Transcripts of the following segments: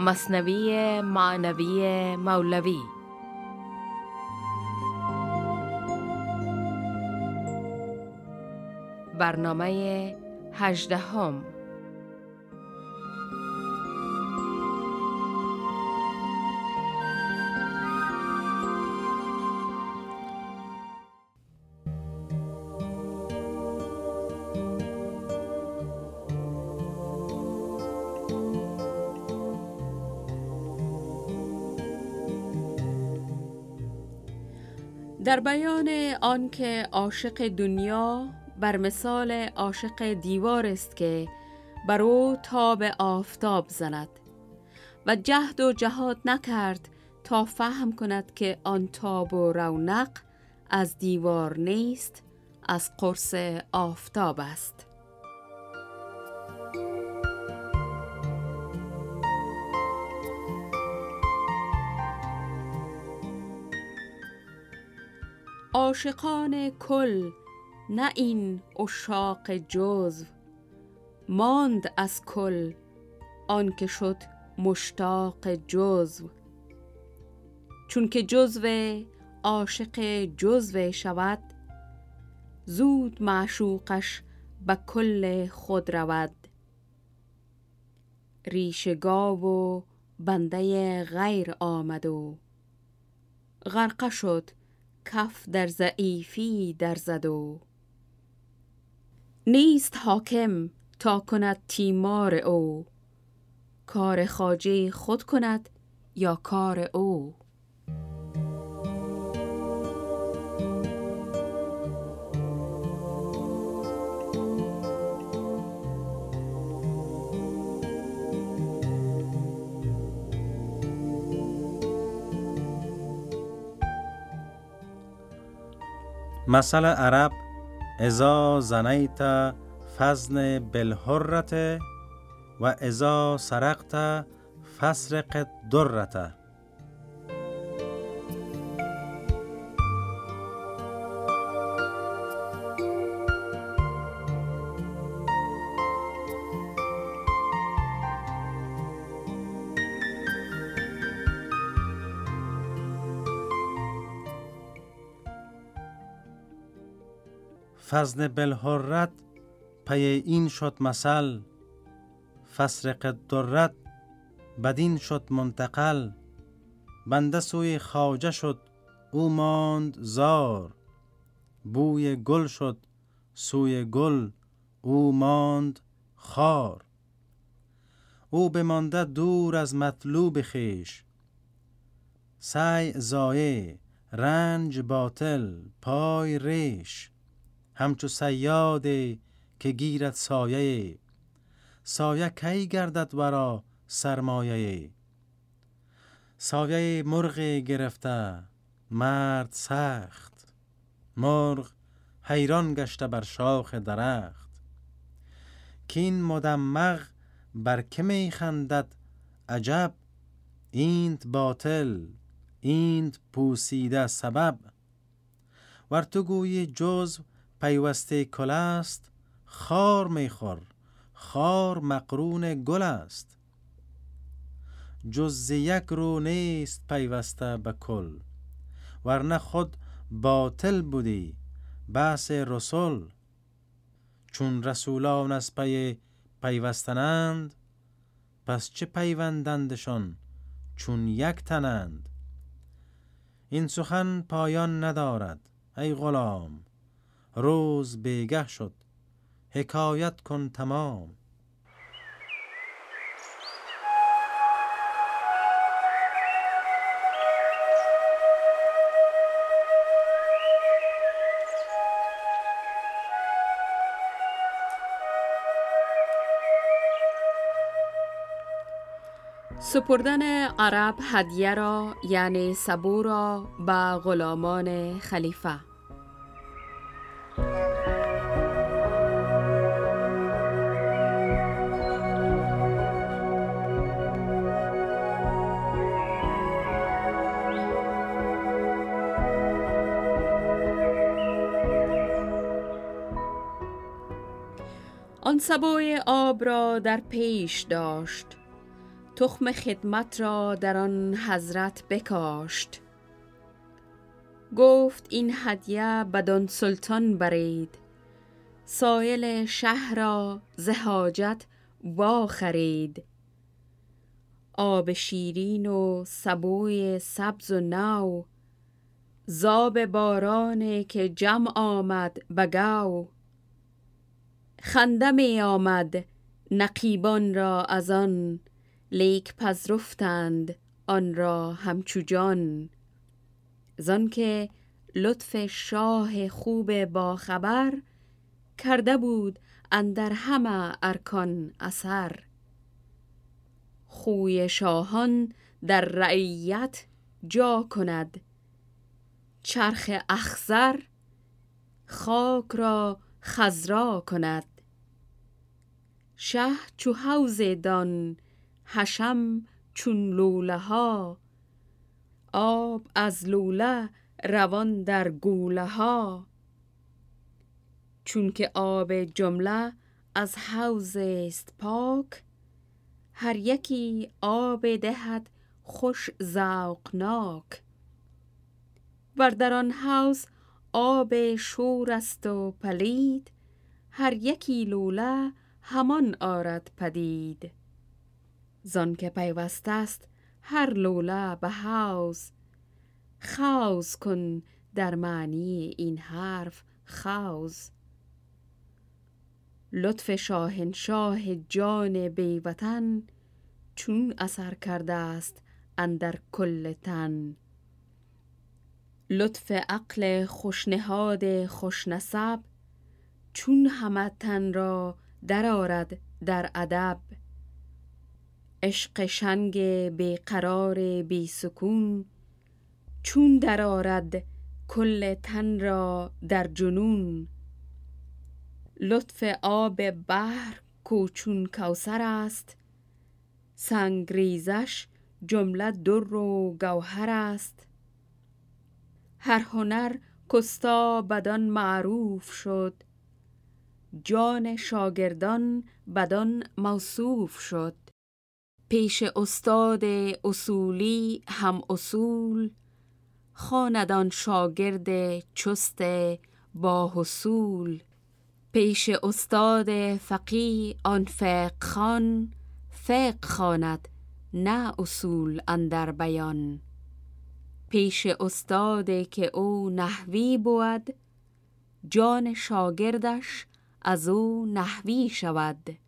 مصنوی معنوی مولوی. برنامه هجدهم. در بیان آنکه عاشق دنیا بر مثال عاشق دیوار است که بر او تاب آفتاب زند و جهد و جهاد نکرد تا فهم کند که آن تاب و رونق از دیوار نیست از قرص آفتاب است. عاشقان کل نه این اشاق جزو. ماند از کل آنکه شد مشتاق جزو. چون که جزو عاشق جزو شود زود معشوقش به کل خود رود. ریش گاو و بنده غیر آمد و غرقه شد کف در ضعیفی در زد و نیست حاکم تا کند تیمار او کار خاجه خود کند یا کار او. مثل عرب ازا زنیت فزن بالحرت و ازا سرقت فسرق درته فزن بالحرت پی این شد مثل. فسرق درت بدین شد منتقل. بنده سوی خواجه شد او ماند زار. بوی گل شد سوی گل او ماند خار. او بمانده دور از مطلوب خیش سعی زایه رنج باطل پای ریش. همچو سیاده که گیرد سایه. سایه کی گردد ورا سرمایه؟ سایه مرغ گرفته مرد سخت. مرغ حیران گشته بر شاخ درخت. کین مدمغ بر که می خندد؟ عجب اینت باطل اینت پوسیده سبب. ور تو گویی جزو پیوسته کل است خار می‌خور خار مقرون گل است. جزو یک رو نیست پیوسته به کل ورنه خود باطل بودی بحث رسول. چون رسولان از پی پیوستنند پس چه پیوندندشان چون یک تنند؟ این سخن پایان ندارد ای غلام. روز بیگه شد. حکایت کن تمام. سپردن عرب هدیه را یعنی سبو را به غلامان خلیفه. سبوی آب را در پیش داشت. تخم خدمت را در آن حضرت بکاشت. گفت این هدیه بدان سلطان برید. سایل شهر را زهاجت وا خرید آب شیرین و سبوی سبز و نو زاب باران که جمع آمد بگو خنده می آمد نقیبان را از آن لیک پذرفتند آن را همچو جان. زان که لطف شاه خوب باخبر کرده بود اندر همه ارکان اثر. خوی شاهان در رعیت جا کند چرخ اخزر خاک را خزرا کند. شه چو حوز دان حشم چون لوله ها آب از لوله روان در گوله ها چون که آب جمله از حوز است پاک هر یکی آب دهد خوش ذوقناک. ور در آن حوز آب شور است و پلید هر یکی لوله همان آرد پدید. زان که پیوسته است هر لوله به حوز خوز کن در معنی این حرف خوز لطف شاهنشاه جان بیوطن چون اثر کرده است اندر کل تن. لطف عقل خوشنهاد خوشنسب چون همه تن را درآرد در ادب. عشق شنگ بیقرار بی سکون چون درآرد کل تن را در جنون. لطف آب بحر کوچون کوسر است سنگریزش جمله در و گوهر است. هر هنر کستا بدان معروف شد. جان شاگردان بدان موصوف شد. پیش استاد اصولی هم اصول خاندان شاگرد چست با حصول. پیش استاد فقی آن فقه خان فقه خواند نه اصول اندر بیان. پیش استاد که او نحوی بود جان شاگردش از او نحوی شود.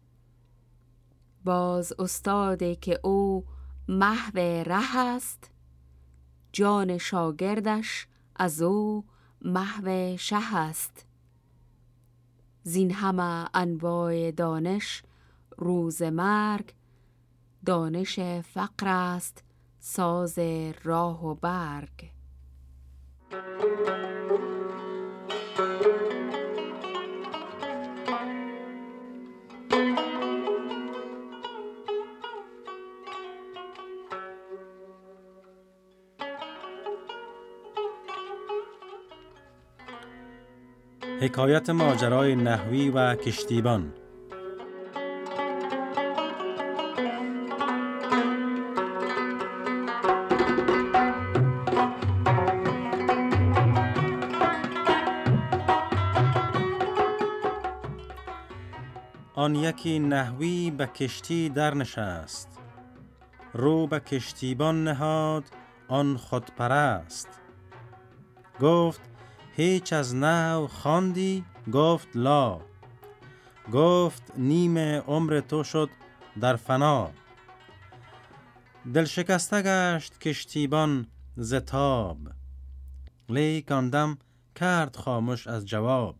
باز استاد که او محو ره است جان شاگردش از او محو شه است. زین همه انواع دانش روز مرگ دانش فقر است. ساز راه و برگ. حکایت ماجرای نحوی و کشتیبان. آن یکی نحوی به کشتی در نشست رو به کشتیبان نهاد آن خود پرست گفت هیچ از نو خواندی؟ گفت لا. گفت نیم عمر تو شد در فنا. دل شکسته گشت کشتیبان زتاب لیک آندم کرد خاموش از جواب.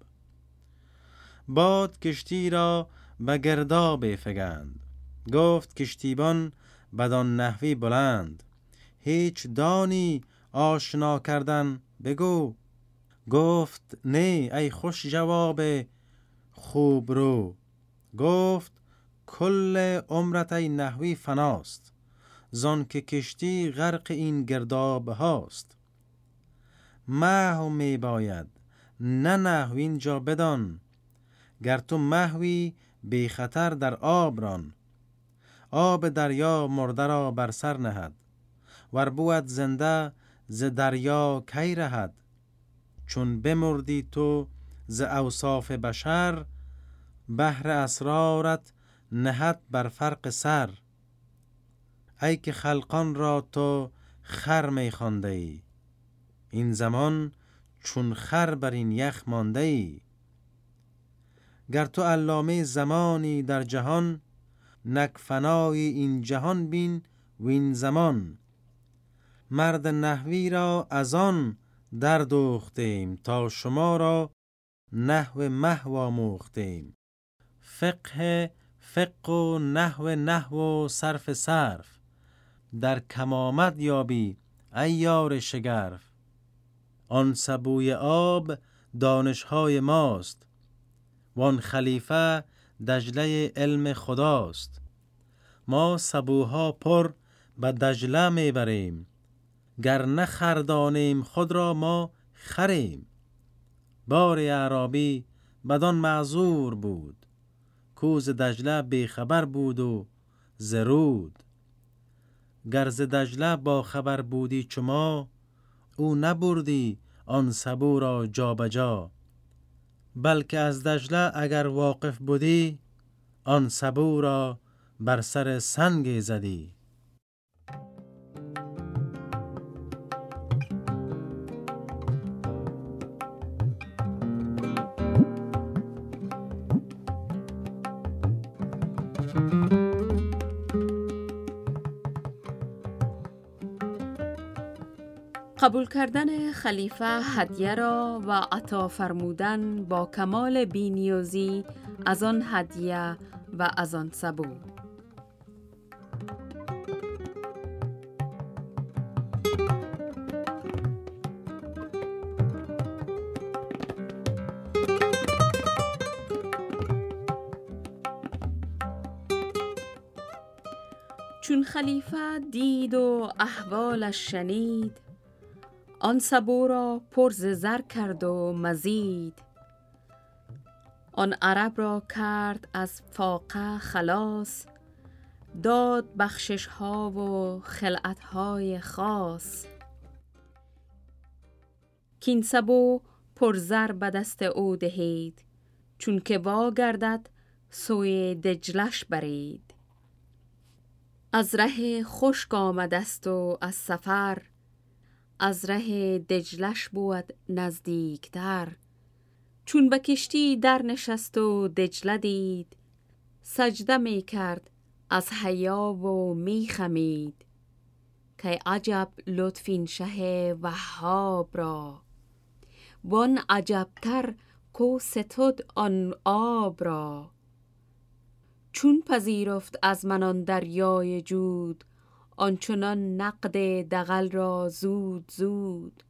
باد کشتی را به گرداب فگند. گفت کشتیبان بدان نحوی بلند. هیچ دانی آشنا کردن بگو. گفت نه ای خوش جواب خوب رو. گفت کل عمرت ای نحوی فناست. زان که کشتی غرق این گرداب هاست. محو می باید. نه نحوی اینجا بدان. گر تو محوی بی خطر در آب ران. آب دریا مرده را بر سر نهد ور بود زنده ز دریا کی رهد. چون بمردی تو ز اوصاف بشر بهر اسرارت نهد بر فرق سر. ای که خلقان را تو خر می خانده ای این زمان چون خر بر این یخ مانده ای. گر تو علامه زمانی در جهان نک فنای این جهان بین و این زمان. مرد نحوی را از آن در دوختیم تا شما را نحو محو آموختیم. فقه فقه و نحو نحو و صرف صرف. در کمامت یابی ای یار شگرف. آن سبوی آب دانشهای ماست. وان خلیفه دجله علم خداست. ما سبوها پر به دجله می‌بریم گر نخردانیم خود را ما خریم. بار عربی بدان معذور بود کوز دجله بیخبر بود و زرود. گرز دجله با خبر بودی چما او نبردی آن سبو را جابجا. جا بلکه از دجله اگر واقف بودی آن سبو را بر سر سنگ زدی. قبول کردن خلیفه هدیه را و عطا فرمودن با کمال بینیوزی از آن هدیه و از آن سبو. چون خلیفه دید و احوالش شنید آن سبو را پر زر کرد و مزید. آن عرب را کرد از فاقه خلاص داد بخشش ها و خلعت های خاص. کین سبو پر زر به دست او دهید چون که وا گردد سوی دجلش برید. از ره خشک آمدست و از سفر از ره دجلش بود نزدیکتر. چون به کشتی در نشست و دجله دید سجده می کرد از حیا و می خمید. که عجب لطفین شه وهاب را. وان عجبتر کو ستد آن آب را. چون پذیرفت از منان دریای جود آنچنان نقد دغل را زود زود.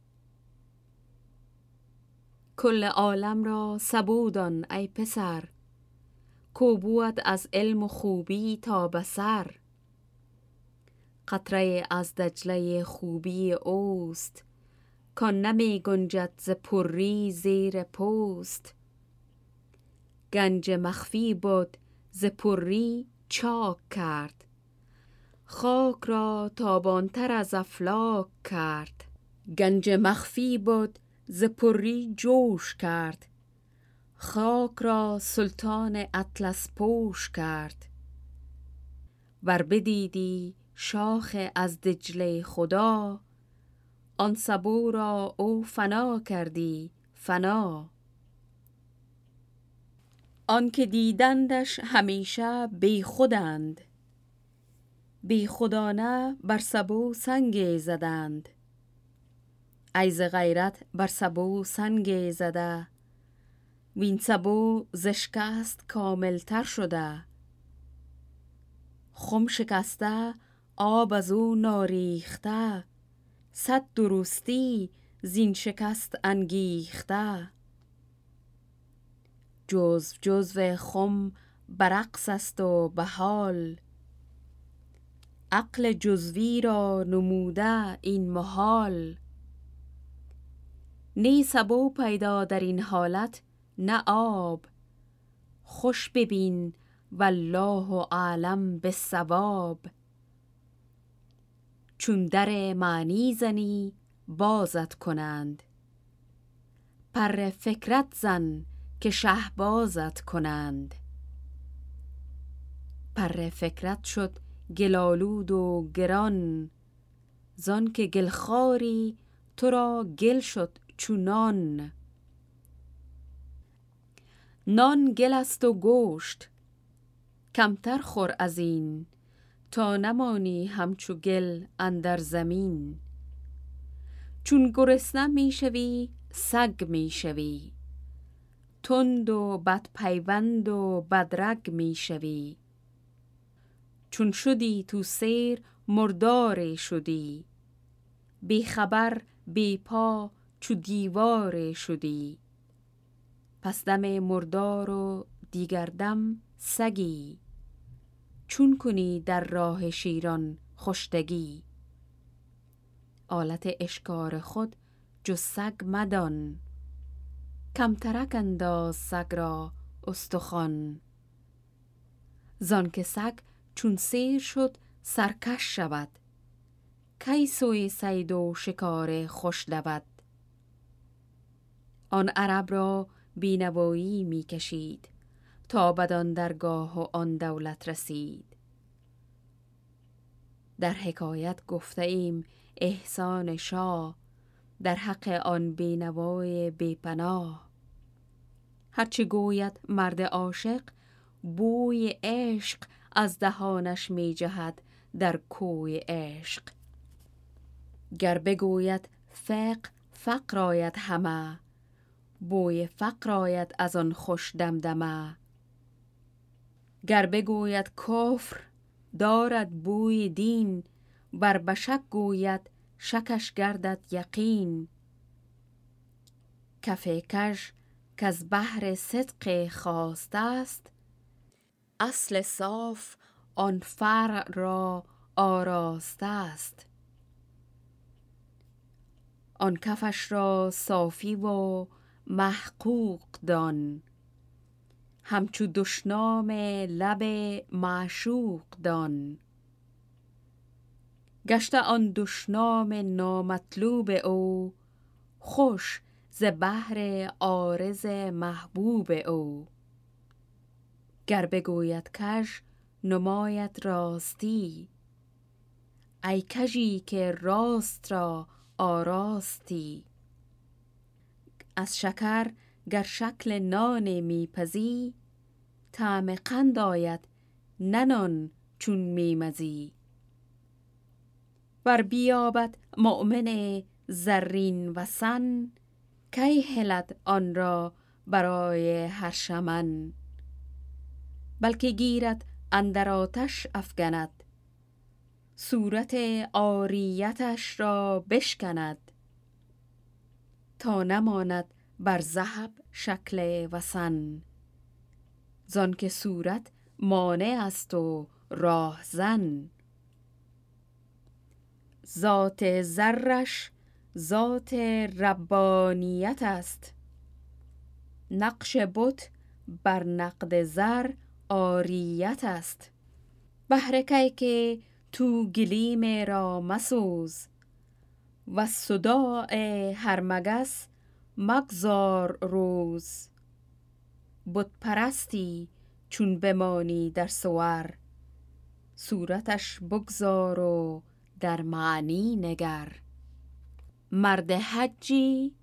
کل عالم را سبودان ای پسر. کوبوت از علم و خوبی تا بسر قطره از دجله خوبی اوست. کان نمی گنجد ز پری زیر پوست. گنج مخفی بود ز پری چاک کرد. خاک را تابانتر از افلاک کرد. گنج مخفی بود ز پری جوش کرد. خاک را سلطان اطلس پوش کرد. ور بدیدی شاخ از دجله خدا آن سبو را او فنا کردی فنا. آن که دیدندش همیشه بی خودند. بی خدانه بر سبو سنگ زدند. ایز غیرت بر سبو سنگ زده. وین سبو زشکست کاملتر شده. خم شکسته آب از او ناریخته. صد درستی زین شکست انگیخته. جزو جزو خم برقص است و به حال عقل جزوی را نموده این محال. نی سبو پیدا در این حالت نه آب. خوش ببین والله اعلم بالصواب. چون در معنی زنی بازت کنند. پر فکرت زن که شهبازت کنند. پر فکرت شد گلالود و گران زان که گلخاری تو را گل شد چونان. نان گل است و گوشت کمتر خور از این تا نمانی همچو گل اندر زمین. چون گرسنه می‌شوی سگ می‌شوی تند و بد پیوند و بدرگ می‌شوی چون شدی تو سیر مردار شدی. بی خبر بی پا چو دیوار شدی. پس دم مردار و دیگر دم سگی. چون کنی در راه شیران خوشتگی آلت اشکار خود جو سگ مدان. کمترک انداز سگ را استخوان. زان که سگ چون سیر شد سرکش شود. کی سوی سید و شکار خوش دود. آن عرب را بینوایی می کشید تا بدان درگاه و آن دولت رسید. در حکایت گفته ایم احسان شاه در حق آن بینوای بیپناه. هرچه گوید مرد عاشق بوی عشق از دهانش می جهد در کوی عشق. گر بگوید فقر فقر آید همه. بوی فقر آید از آن خوش دمدمه. گر بگوید کفر دارد بوی دین. بر بشک گوید شکش گردد یقین. کف کژ از بهر صدق خواست است. اصل صاف آن فرع را آراسته است. آن کفش را صافی و محقوق دان. همچو دشنام لب معشوق دان. گشته آن دشنام نامطلوب او خوش ز بهر عارض محبوب او. گر بگوید کژ نماید راستی. ای کژی که راست را آراستی. از شکر گر شکل نان میپزی طعم قند آید ننان چون میمزی. ور بیابد مؤمن زرین وسن کی هلد آن را برای هر شمن؟ بلکه گیرد اندر آتش افگند صورت آریتش را بشکند. تا نماند بر ذهب شکل وسن زان که صورت مانع است و راهزن ذات زرش ذات ربانیت است. نقش بت بر نقد زر آریت است. بهر کی که تو گلیم را مسوز و صداع هر مگس مگذار روز. بت پرستی چون بمانی در صور صورتش بگذار و در معنی نگر. مرد حجی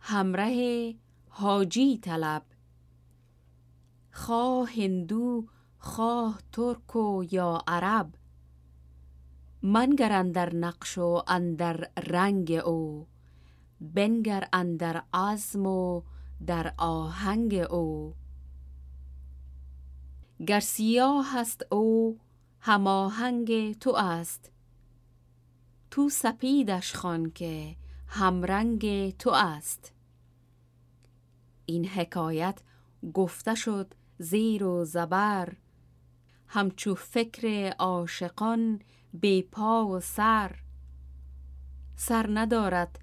همراه حاجی طلب خواه هندو خواه ترک و یا عرب. منگر اندر نقش و اندر رنگ او بنگر اندر عزم و در آهنگ او. گر سیاه است او هماهنگ تو است. تو سپیدش خوان که همرنگ تو است. این حکایت گفته شد زیر و زبر. همچو فکر عاشقان بی پا و سر. سر ندارد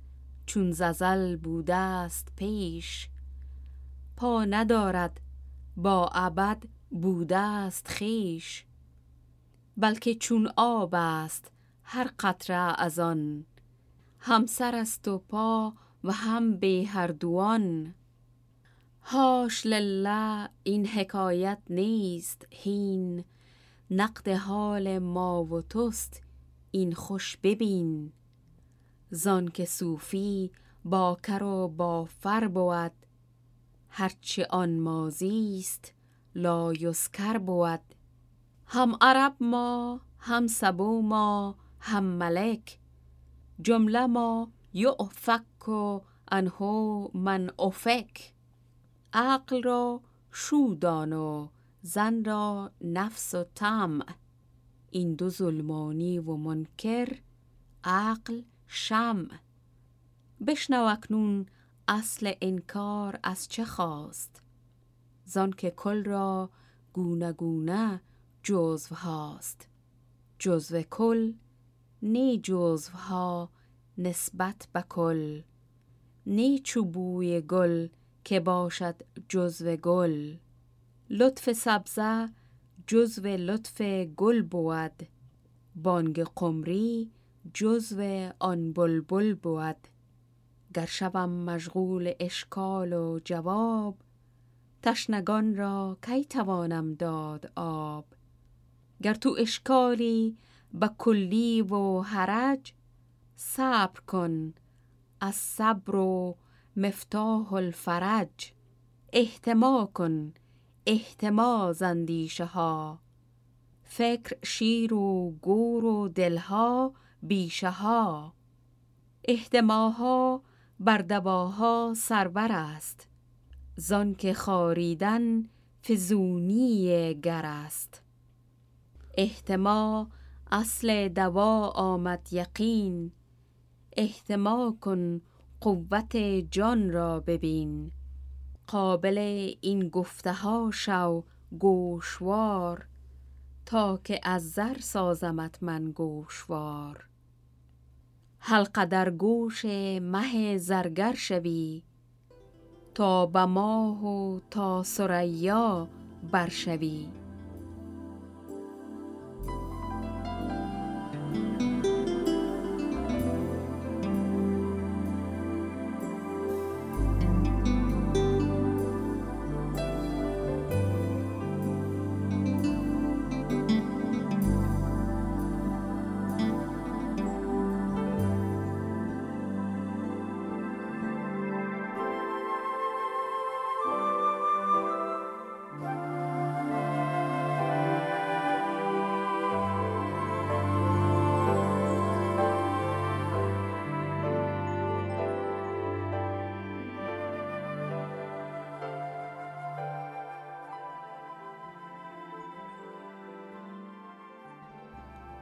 چون ززل بوده است پیش. پا ندارد با ابد بوده است خیش. بلکه چون آب است هر قطره از آن. هم سر است و پا و هم به هر دوان. هاش لله این حکایت نیست هین. نقد حال ما و توست این خوش ببین. زان که صوفی با کر و با فر بود هرچه آن مازی است لا یسکر بود. هم عرب ما هم سبو ما هم ملک. جمله ما یعفک و انهو من افک. عقل را شودان و زن را نفس و طمع. این دو ظلمانی و منکر عقل شمع. بشنو اکنون اصل انکار از چه خواست. زان که کل را گونه گونه جزو هاست. جزو کل نی جزو ها نسبت به کل. نی چوبوی گل که باشد جزو گل. لطف سبزه جزو لطف گل بود. بانگ قمری جزو آن بلبل بود. گر شوم مشغول اشکال و جواب تشنگان را کی توانم داد آب؟ گر تو اشکالی به کلی و حرج صبر کن از صبر و مفتاح الفرج. احتما کن احتما اندیشه ها فکر شیر و گور و دلها بیشه ها احتماها بر دواها سربر است. زان که خاریدن فزونی گر است. احتما اصل دوا آمد یقین. احتما کن قوت جان را ببین. قابل این گفته ها شو گوشوار. تا که از زر سازمت من گوشوار. حلقه در گوش مه زرگر شوی. تا به ماه و تا ثریا برشوی.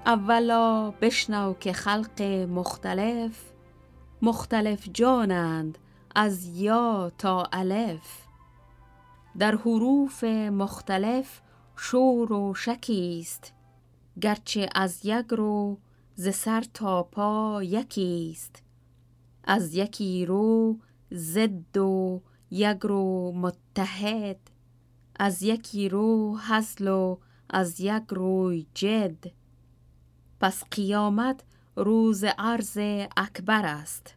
اولا بشنو که خلق مختلف مختلف جانند از یا تا الف. در حروف مختلف شور و شکیست گرچه از یک رو ز سر تا پا یکیست از یکی رو ضد و یک رو متحد از یکی رو حزل و از یک روی جد. پس قیامت روز عرض اکبر است.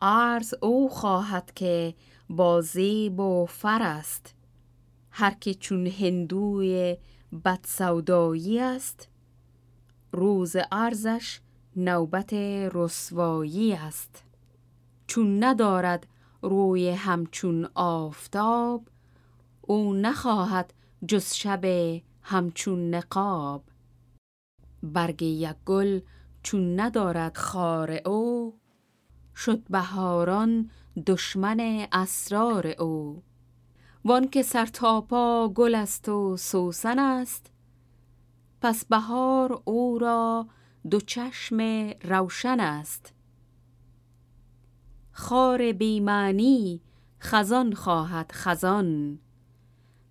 عرض او خواهد که با زیب و فر است. هر که چون هندوی بد سودایی است روز عرضش نوبت رسوایی است. چون ندارد روی همچون آفتاب او نخواهد جز شب همچون نقاب. برگ یک گل چون ندارد خار او. شد بهاران دشمن اسرار او. وان که سرتاپا گل است و سوسن است پس بهار او را دو چشم روشن است. خار بیمعنی خزان خواهد خزان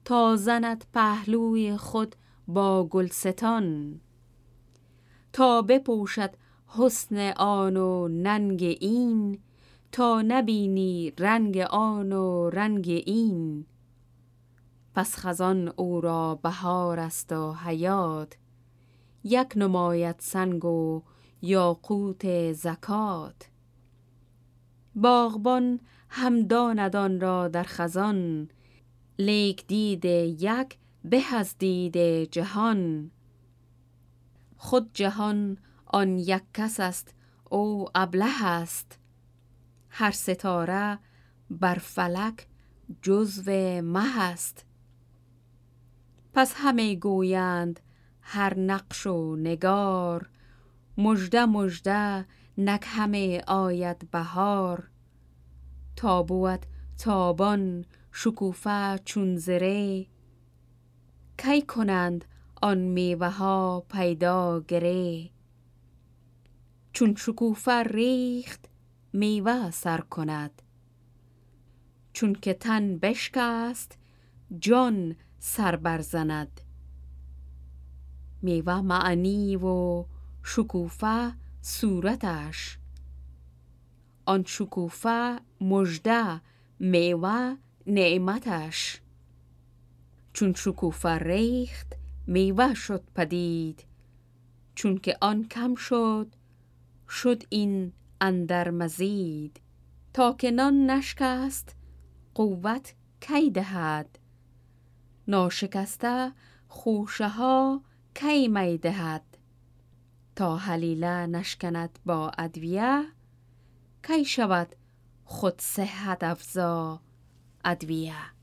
تا زند پهلوی خود با گلستان. تا بپوشد حسن آن و ننگ این تا نبینی رنگ آن و رنگ این. پس خزان او را بهار است و حیات یک نمایت سنگ و یاقوت زکات. باغبان هم داندان را در خزان لیک دید یک به از دید جهان. خود جهان آن یک کس است او ابله است. هر ستاره بر فلک جزو مه است. پس همه گویند هر نقش و نگار مژده مژده نک همه آید بهار. تابوت تابان شکوفه چون زره کی کنند آن میوه ها پیدا گره چون شکوفه ریخت میوه سر کند. چون که تن بشکست جان سر برزند. میوه معنی و شکوفه صورتش. آن شکوفه مژده میوه نعمتش. چون شکوفه ریخت میوه شد پدید. چون که آن کم شد شد این اندر مزید. تا که نان نشکست قوت کی دهد؟ ناشکسته خوشه ها کی می دهد؟ تا حلیله نشکند با ادویه کی شود خود صحت افزا؟ ادویه